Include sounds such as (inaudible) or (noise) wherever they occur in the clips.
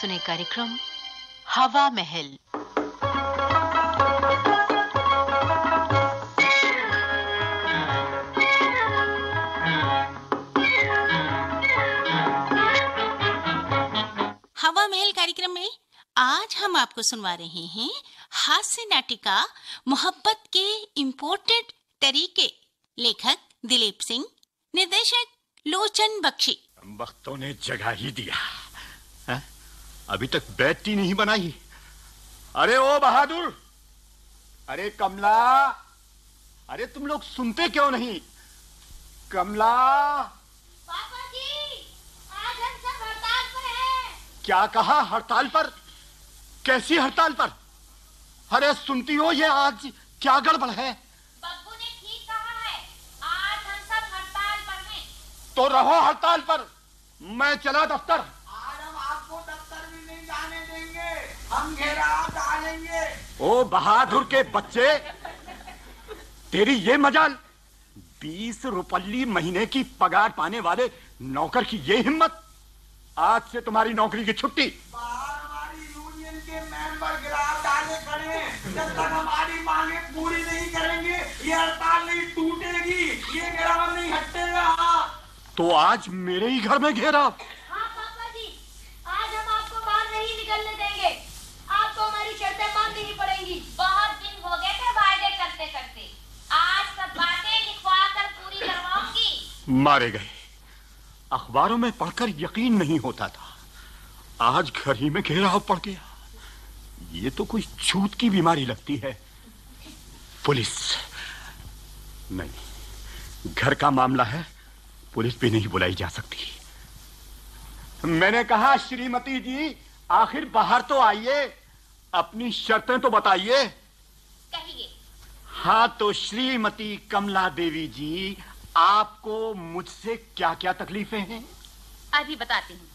सुने कार्यक्रम हवा महल। हवा महल कार्यक्रम में आज हम आपको सुनवा रहे हैं हास्य नाटिका मोहब्बत के इम्पोर्टेड तरीके। लेखक दिलीप सिंह निर्देशक लोचन बख्शी। वक्तों ने जगह ही दिया? अभी तक बैठी नहीं बनाई। अरे ओ बहादुर! अरे कमला! अरे तुम लोग सुनते क्यों नहीं? कमला! पापा जी आज हम सब हड़ताल पर हैं। क्या कहा हड़ताल पर? कैसी हड़ताल पर? अरे सुनती हो ये आज क्या गड़बड़ है? बब्बू ने ठीक कहा है आज हम सब हड़ताल पर हैं। तो रहो हड़ताल पर। मैं चला दफ्तर। हम घेराव डालेंगे। ओ बहादुर के बच्चे तेरी ये मजाल बीस रुपल्ली महीने की पगार पाने वाले नौकर की ये हिम्मत आज से तुम्हारी नौकरी की छुट्टी। बाहर हमारी यूनियन के मेंबर गिराव डाले खड़े जब तक हमारी मांगे पूरी नहीं करेंगे ये हड़ताल नहीं टूटेगी। ये नहीं हटेगा तो आज मेरे ही घर में घेरा हाँ पापा जी आज हम आपको बाहर नहीं निकलने देंगे आपको हमारी शर्तें माननी ही पड़ेंगी बहुत दिन हो गए थे वायदे करते करते आज सब बातें लिखवा कर पूरी करवाऊँगी मारे गए। अखबारों में पढ़कर यकीन नहीं होता था। आज घर ही में घेराव पड़ गया। ये तो कोई छूत की बीमारी लगती है। पुलिस। नहीं घर का मामला है पुलिस भी नहीं बुलाई जा सकती। मैंने कहा श्रीमती जी आखिर बाहर तो आइए अपनी शर्तें तो बताइए। कहिए। हाँ तो श्रीमती कमला देवी जी आपको मुझसे क्या क्या तकलीफें हैं? अभी बताती हूँ।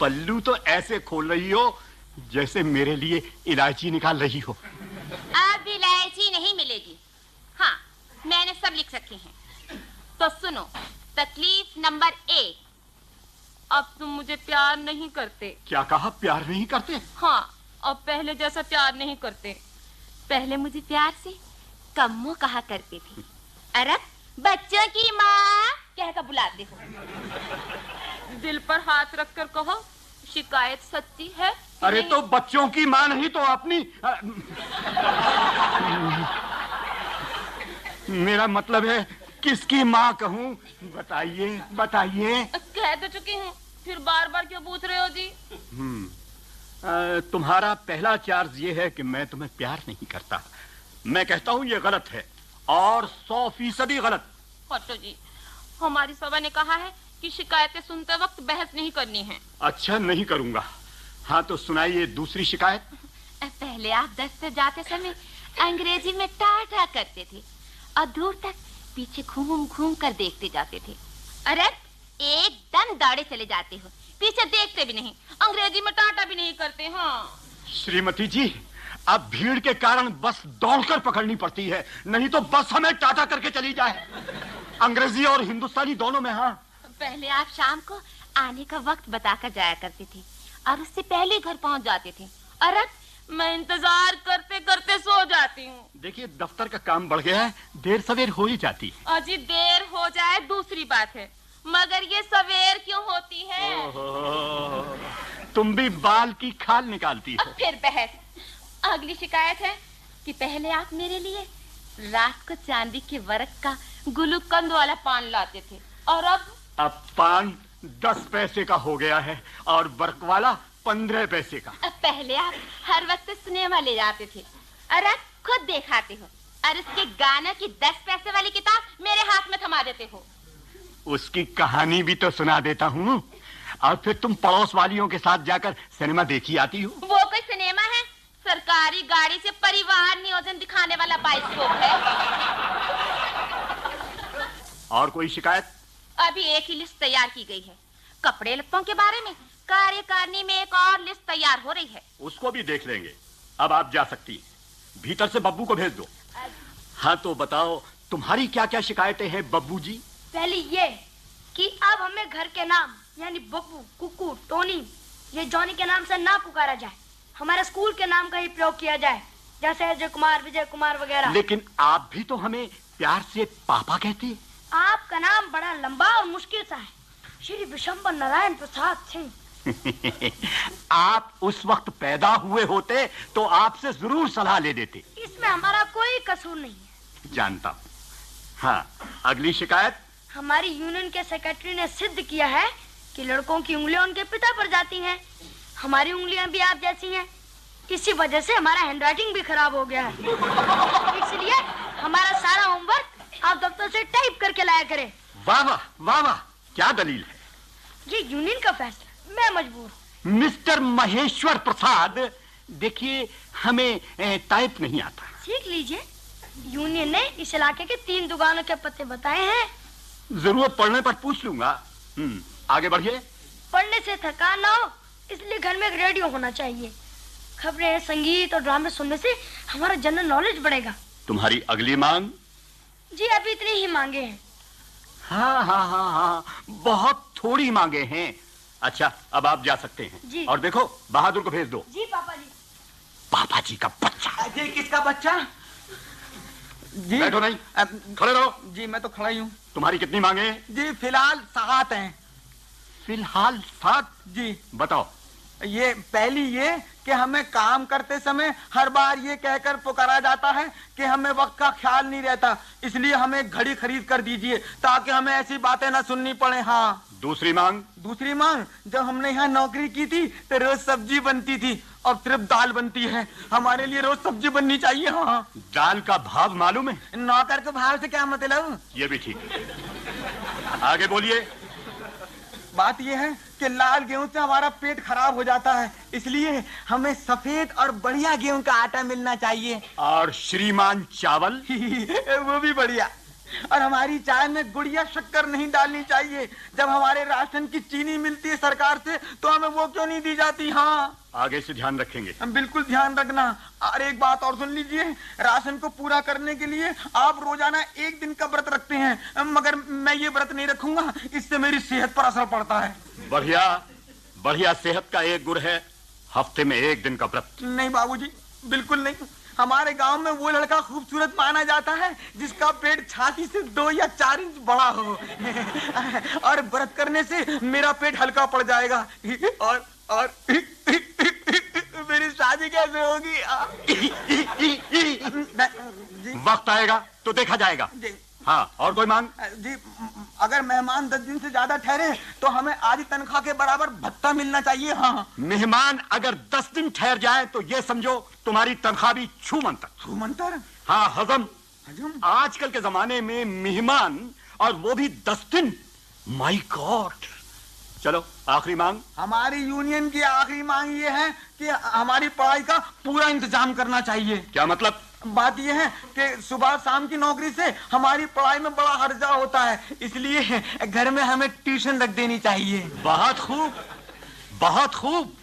पल्लू तो ऐसे खोल रही हो जैसे मेरे लिए इलायची निकाल रही हो। अब इलायची नहीं मिलेगी। हाँ मैंने सब लिख रखे हैं। तो सुनो तकलीफ़ नंबर एक। अब तुम मुझे प्यार नहीं करते। क्या कहा? प्यार नहीं करते? हाँ अब पहले जैसा प्यार नहीं करते। पहले मुझे प्यार से कम्मो कहा करते थे। अरे बच्चों की माँ कहकर बुलाते हो दिल पर हाथ रखकर कहो शिकायत सच्ची है अरे तो बच्चों की माँ नहीं तो अपनी मेरा मतलब है किसकी माँ कहूँ? बताइए बताइए। कह तो चुकी हूँ फिर बार बार क्यों पूछ रहे हो जी? अ, तुम्हारा पहला चार्ज ये है कि मैं तुम्हें प्यार नहीं करता। मैं कहता हूँ ये गलत है। और सौ फ़ीसदी गलत। जी हमारी सभा ने कहा है कि शिकायतें सुनते वक्त बहस नहीं करनी है। अच्छा नहीं करूँगा। हाँ तो सुनाइए दूसरी शिकायत। पहले आप दफ्तर जाते समय अंग्रेज़ी में टाटा करते थे और दूर तक पीछे घूम घूम कर देखते जाते थे। अरे एकदम दौड़े चले जाते हो। पीछे देखते भी नहीं। अंग्रेज़ी में टाटा भी नहीं करते हाँ। श्रीमती जी अब भीड़ के कारण बस दौड़कर पकड़नी पड़ती है। नहीं तो बस हमें टाटा करके चली जाए। अंग्रेज़ी और हिंदुस्तानी दोनों में हाँ। पहले आप शाम को आने का वक्त बताकर जाया करते थे और उससे पहले घर पहुँच जाते थे। और अब मैं इंतज़ार करते करते सो जाती हूँ। देखिए दफ्तर का काम बढ़ गया है। देर सवेर हो ही जाती। अजी देर हो जाए दूसरी बात है। मगर ये सवेर क्यों होती है? तुम भी बाल की खाल निकालती हो। फिर बहस। अगली शिकायत है कि पहले आप मेरे लिए रात को चांदी के वर्क का गुलूकंद वाला पान लाते थे। और अब? अब पान दस पैसे का हो गया है और बर्क वाला पंद्रह पैसे का। अब पहले आप हर वक्त सिनेमा ले जाते थे और अब खुद देखाते हो और उसके गाना की दस पैसे वाली किताब मेरे हाथ में थमा देते हो। उसकी कहानी भी तो सुना देता हूँ। और फिर तुम पड़ोस वालियों के साथ जाकर सिनेमा देखी आती हो। वो है सरकारी गाड़ी से परिवार नियोजन दिखाने वाला बाइस्कोप है। और कोई शिकायत? अभी एक ही लिस्ट तैयार की गई है। कपड़े लत्तों के बारे में कार्यकारिणी में एक और लिस्ट तैयार हो रही है। उसको भी देख लेंगे। अब आप जा सकती हैं। भीतर से बब्बू को भेज दो। हाँ तो बताओ तुम्हारी क्या क्या शिकायतें हैं बब्बू जी पहली ये कि अब हमें घर के नाम यानी बब्बू कुकू टोनी ये जॉनी के नाम से ना पुकारा जाए। हमारे स्कूल के नाम का ही प्रयोग किया जाए जैसे अजय कुमार विजय कुमार वगैरह। लेकिन आप भी तो हमें प्यार से पापा कहते आपका नाम बड़ा लंबा और मुश्किल सा है। श्री विशंबर नारायण प्रसाद सिंह। (laughs) आप उस वक्त पैदा हुए होते तो आपसे ज़रूर सलाह ले देते। इसमें हमारा कोई कसूर नहीं है। जानता हूँ। हाँ अगली शिकायत? हमारी यूनियन के सेक्रेटरी ने सिद्ध किया है कि लड़कों की उंगलियाँ उनके पिता पर जाती हैं। हमारी उंगलियाँ भी आप जैसी हैं। इसी वजह से हमारा हैंडराइटिंग भी खराब हो गया है। इसलिए हमारा सारा होमवर्क आप दफ्तर से टाइप करके लाया करें। वाह वाह वाह वाह क्या दलील है? ये यूनियन का फैसला। मैं मजबूर मिस्टर महेश्वर प्रसाद देखिए हमें टाइप नहीं आता। सीख लीजिए। यूनियन ने इस इलाके के तीन दुकानों के पते बताए हैं। ज़रूरत पढ़ने पर पूछ लूँगा। हम्म, आगे बढ़िए। पढ़ने से थकान ना हो। इसलिए घर में एक रेडियो होना चाहिए। खबरें संगीत और ड्रामे सुनने से हमारा जनरल नॉलेज बढ़ेगा। तुम्हारी अगली मांग? जी अभी इतनी ही मांगे हैं। हाँ हाँ हाँ हाँ बहुत थोड़ी मांगे हैं। अच्छा अब आप जा सकते हैं। जी। और देखो बहादुर को भेज दो। जी पापा जी। पापा जी का बच्चा। जी किसका बच्चा? जी। बैठो नहीं। खड़े रहो। जी मैं तो खड़ा ही हूँ। तुम्हारी कितनी मांगे जी फ़िलहाल सात हैं। फ़िलहाल सात? जी। बताओ ये पहली ये कि हमें काम करते समय हर बार ये कहकर पुकारा जाता है कि हमें वक्त का ख्याल नहीं रहता। इसलिए हमें घड़ी खरीद कर दीजिए ताकि हमें ऐसी बातें ना सुननी पड़े। हाँ। दूसरी मांग? दूसरी मांग जब हमने यहाँ नौकरी की थी तो रोज सब्ज़ी बनती थी अब सिर्फ़ दाल बनती है। हमारे लिए रोज सब्ज़ी बननी चाहिए। हाँ। दाल का भाव मालूम है? नौकर के भाव से क्या मतलब? ये भी ठीक। है आगे बोलिए। बात यह है कि लाल गेहूँ से हमारा पेट खराब हो जाता है। इसलिए हमें सफ़ेद और बढ़िया गेहूँ का आटा मिलना चाहिए। और श्रीमान चावल? (laughs) वो भी बढ़िया। और हमारी चाय में गुड़िया शक्कर नहीं डालनी चाहिए। जब हमारे राशन की चीनी मिलती है सरकार से तो हमें वो क्यों नहीं दी जाती? हाँ। आगे से ध्यान रखेंगे। हम बिल्कुल ध्यान रखना। और एक बात और सुन लीजिए राशन को पूरा करने के लिए आप रोज़ाना एक दिन का व्रत रखते हैं। मगर मैं ये व्रत नहीं रखूँगा इससे मेरी सेहत पर असर पड़ता है। बढ़िया बढ़िया सेहत का एक गुर है हफ़्ते में एक दिन का व्रत। नहीं बाबूजी बिल्कुल नहीं। हमारे गाँव में वो लड़का खूबसूरत माना जाता है जिसका पेट छाती से दो या चार इंच बड़ा हो। (laughs) और व्रत करने से मेरा पेट हल्का पड़ जाएगा। (laughs) और और (laughs) मेरी शादी कैसे होगी? वक्त आएगा तो देखा जाएगा। हाँ और कोई मांग? जी अगर मेहमान दस दिन से ज़्यादा ठहरे तो हमें आधी तनख्वाह के बराबर भत्ता मिलना चाहिए हाँ मेहमान अगर दस दिन ठहर जाए तो ये समझो तुम्हारी तनख्वाह भी छू मंतर सुमंतर हाँ हजम। हजम? आजकल के जमाने में मेहमान और वो भी दस दिन। माई गॉड चलो आखिरी मांग। हमारी यूनियन की आखिरी मांग ये है कि हमारी पढ़ाई का पूरा इंतज़ाम करना चाहिए। क्या मतलब? बात यह है कि सुबह शाम की नौकरी से हमारी पढ़ाई में बड़ा हर्जा होता है इसलिए घर में हमें ट्यूशन रख देनी चाहिए। बहुत खूब बहुत खूब।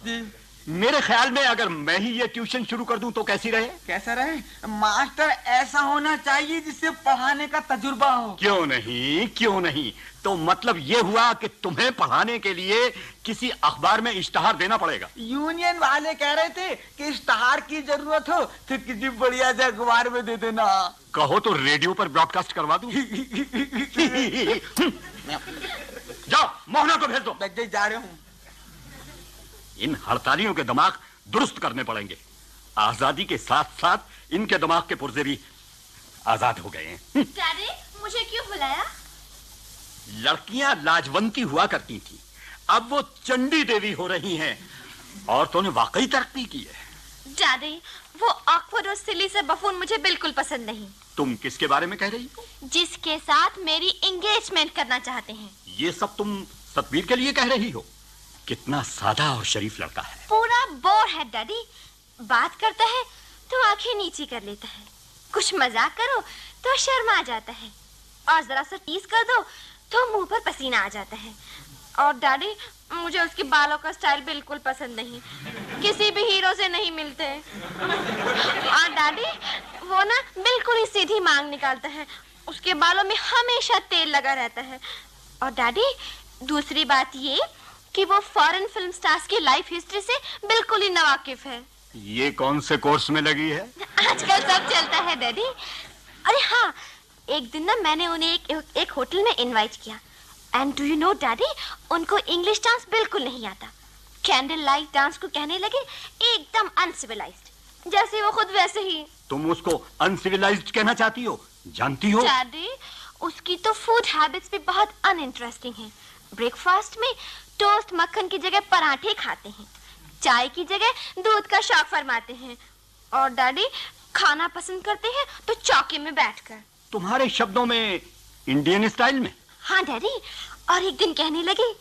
मेरे ख्याल में अगर मैं ही ये ट्यूशन शुरू कर दूँ तो कैसी रहे? कैसा रहे? मास्टर ऐसा होना चाहिए जिससे पढ़ाने का तजुर्बा हो। क्यों नहीं? क्यों नहीं? तो मतलब ये हुआ कि तुम्हें पढ़ाने के लिए किसी अखबार में इश्तहार देना पड़ेगा। यूनियन वाले कह रहे थे कि इश्तहार की ज़रूरत हो तो किसी बढ़िया से अखबार में दे देना। कहो तो रेडियो पर ब्रॉडकास्ट करवा दू। (laughs) (laughs) जाओ मोहना को भेज दो। जा रहा हूँ। इन हड़तालियों के दिमाग दुरुस्त करने पड़ेंगे। आज़ादी के साथ साथ इनके दिमाग के पुर्जे भी आज़ाद हो गए हैं। (laughs) डैडी मुझे क्यों बुलाया? लड़कियाँ लाजवंती हुआ करती थी। अब वो चंडी देवी हो रही हैं औरतों ने वाकई तरक्की की है। डैडी वो ऑकवर्ड और सिली से बफून मुझे बिल्कुल पसंद नहीं। तुम किसके बारे में कह रही हो? जिसके साथ मेरी एंगेजमेंट करना चाहते हैं। ये सब तुम सतबीर के लिए कह रही हो? कितना सादा और शरीफ लड़का है। पूरा बोर है, डैडी। बात करता है तो आँखें नीची कर लेता है। कुछ मज़ाक करो तो शर्मा जाता है। और जरा सा टीज कर दो तो मुँह पर पसीना आ जाता है। और डैडी, मुझे उसके बालों का स्टाइल बिल्कुल पसंद नहीं। किसी भी हीरो से नहीं मिलते। और डैडी, वो ना बिल्कुल ही सीधी मांग निकालता है। उसके बालों में हमेशा तेल लगा रहता है। और डैडी, दूसरी बात ये कि वो फॉरेन फ़िल्म स्टार्स की लाइफ हिस्ट्री से बिल्कुल ही नवाकिफ है। ये कौन से कोर्स में लगी है? आजकल सब चलता है डैडी। अरे हाँ एक दिन ना मैंने उन्हें एक एक होटल में इनवाइट किया। And do you know daddy उनको इंग्लिश डांस बिल्कुल नहीं आता। कैंडल लाइट डांस को कहने लगे एकदम अनसिविलाइज्ड जैसे वो खुद वैसे ही। तुम उसको अनसिविलाइज्ड कहना चाहती हो? जानती हो? डैडी उसकी तो फ़ूड हैबिट्स भी बहुत अनइंटरेस्टिंग हैं। ब्रेकफास्ट में टोस्ट मक्खन की जगह पराठे खाते हैं। चाय की जगह दूध का शौक फरमाते हैं। और डैडी खाना पसंद करते हैं तो चौके में बैठकर। तुम्हारे शब्दों में इंडियन स्टाइल में? हाँ डैडी और एक दिन कहने लगे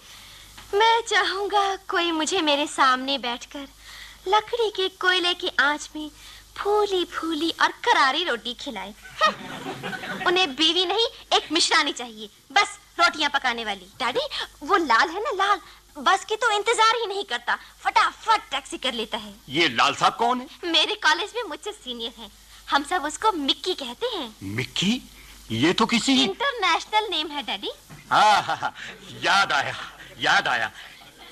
मैं चाहूँगा कोई मुझे मेरे सामने बैठकर लकड़ी के कोयले की आँच में फूली फूली और करारी रोटी खिलाए। (laughs) उन्हें बीवी नहीं एक मिश्रानी चाहिए। बस रोटियाँ पकाने वाली। डैडी वो लाल है ना लाल। बस की तो इंतज़ार ही नहीं करता। फटाफट टैक्सी कर लेता है। ये लाल साहब कौन है? मेरे कॉलेज में मुझसे सीनियर है। हम सब उसको मिक्की कहते हैं। मिक्की? ये तो किसी इंटरनेशनल नेम है डैडी। हाँ, याद आया याद आया।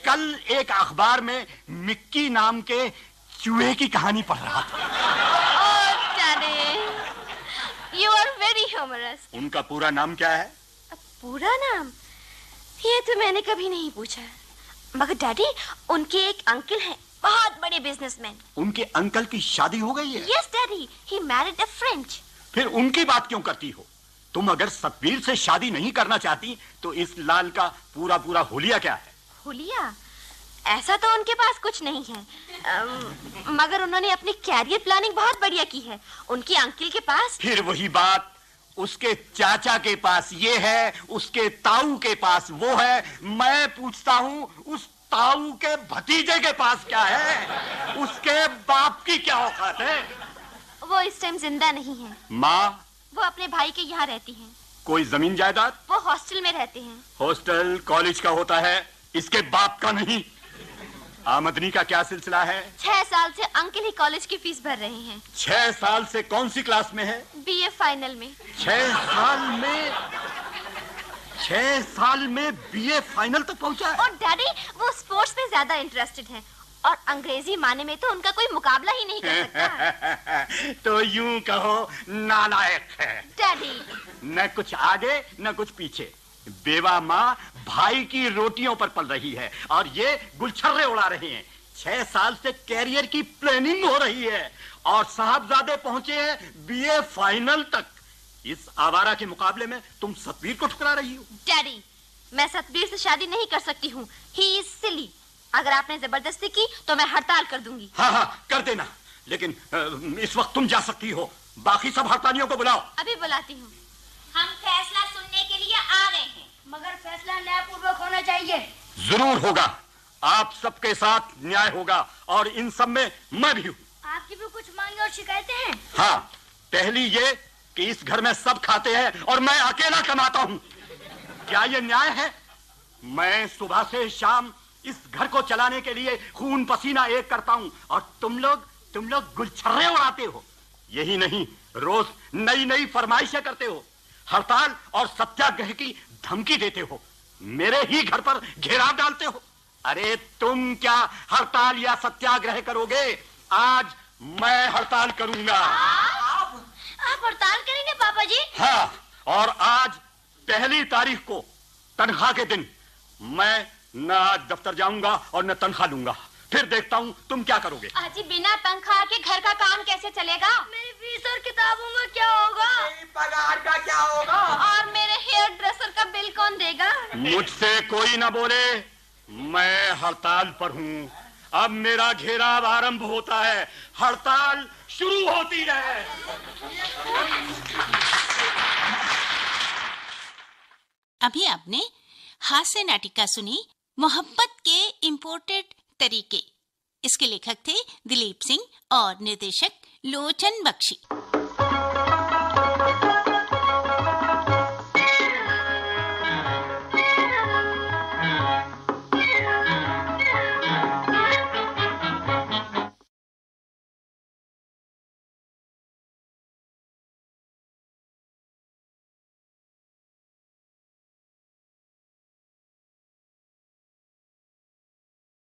कल एक अखबार में मिक्की नाम के चूहे की कहानी पढ़ रहा था। you are very humorous. उनका पूरा नाम क्या है? पूरा नाम? ये तो मैंने कभी नहीं पूछा। मगर डैडी उनके एक अंकल हैं बहुत बड़े बिजनेसमैन उनके अंकल की शादी हो गई है? Yes daddy he married a French फिर उनकी बात क्यों करती हो? तुम अगर सतवीर से शादी नहीं करना चाहती तो इस लाल का पूरा पूरा होलिया क्या है? होलिया? ऐसा तो उनके पास कुछ नहीं है। अम, मगर उन्होंने अपनी कैरियर प्लानिंग बहुत बढ़िया की है। उनके अंकल के पास फिर वही बात उसके चाचा के पास ये है उसके ताऊ के पास वो है। मैं पूछता हूँ उस ताऊ के भतीजे के पास क्या है? उसके बाप की क्या औकात है? वो इस टाइम ज़िंदा नहीं है। माँ? वो अपने भाई के यहाँ रहती हैं। कोई ज़मीन जायदाद? वो हॉस्टल में रहते हैं। हॉस्टल कॉलेज का होता है इसके बाप का नहीं। आमदनी का क्या सिलसिला है? छह साल से अंकल ही कॉलेज की फ़ीस भर रहे हैं। छह साल से कौन सी क्लास में है? बीए फाइनल में। छह साल में छह साल में बीए फाइनल तक पहुँचा है? और डैडी वो स्पोर्ट्स में ज़्यादा इंटरेस्टेड हैं। और अंग्रेज़ी माने में तो उनका कोई मुकाबला ही नहीं कर सकता। (laughs) तो यूँ कहो नालायक है। डैडी। न कुछ आगे न कुछ पीछे। बेवा माँ भाई की रोटियों पर पल रही है और ये गुलछर्रे उड़ा रहे हैं। छह साल से कैरियर की प्लानिंग हो रही है और साहबजादे पहुँचे हैं बीए फाइनल तक। इस आवारा के मुकाबले में तुम सतवीर को ठुकरा रही हो। डैडी मैं सतबीर से शादी नहीं कर सकती हूँ। He is silly. अगर आपने ज़बरदस्ती की तो मैं हड़ताल कर दूँगी। हाँ हाँ कर देना। लेकिन इस वक्त तुम जा सकती हो। बाकी सब हड़तालियों को बुलाओ। अभी बुलाती हूँ हम फैसला सुनने के लिए आ गए हैं मगर फैसला न्यायपूर्वक होना चाहिए। ज़रूर होगा। आप सबके साथ न्याय होगा और इन सब में मैं भी हूँ। आपकी भी कुछ मांगे और शिकायतें हैं? हाँ पहली ये कि इस घर में सब खाते हैं और मैं अकेला कमाता हूँ। क्या ये न्याय है? मैं सुबह से शाम इस घर को चलाने के लिए खून पसीना एक करता हूँ और तुम लोग तुम लोग गुलछर्रे उड़ाते हो। यही नहीं रोज नई नई फरमाइशें करते हो। हड़ताल और सत्याग्रह की धमकी देते हो। मेरे ही घर पर घेराव डालते हो। अरे तुम क्या हड़ताल या सत्याग्रह करोगे? आज मैं हड़ताल करूँगा। आप हड़ताल करेंगे पापा जी हाँ और आज पहली तारीख को तनख्वाह के दिन मैं न आज दफ्तर जाऊँगा और न तनख्वाह लूँगा। फिर देखता हूँ तुम क्या करोगे। अजी बिना तनख्वाह के घर का काम कैसे चलेगा? मेरी फ़ीस और किताबों में क्या होगा? मेरी पगार का क्या होगा? और मेरे हेयर ड्रेसर का बिल कौन देगा? मुझसे कोई ना बोले मैं हड़ताल पर हूँ। अब मेरा घेराव आरंभ होता है हड़ताल शुरू होती है। अभी आपने हास्य नाटिका सुनी मोहब्बत के इम्पोर्टेड तरीके। इसके लेखक थे दिलीप सिंह और निर्देशक लोचन बख्शी।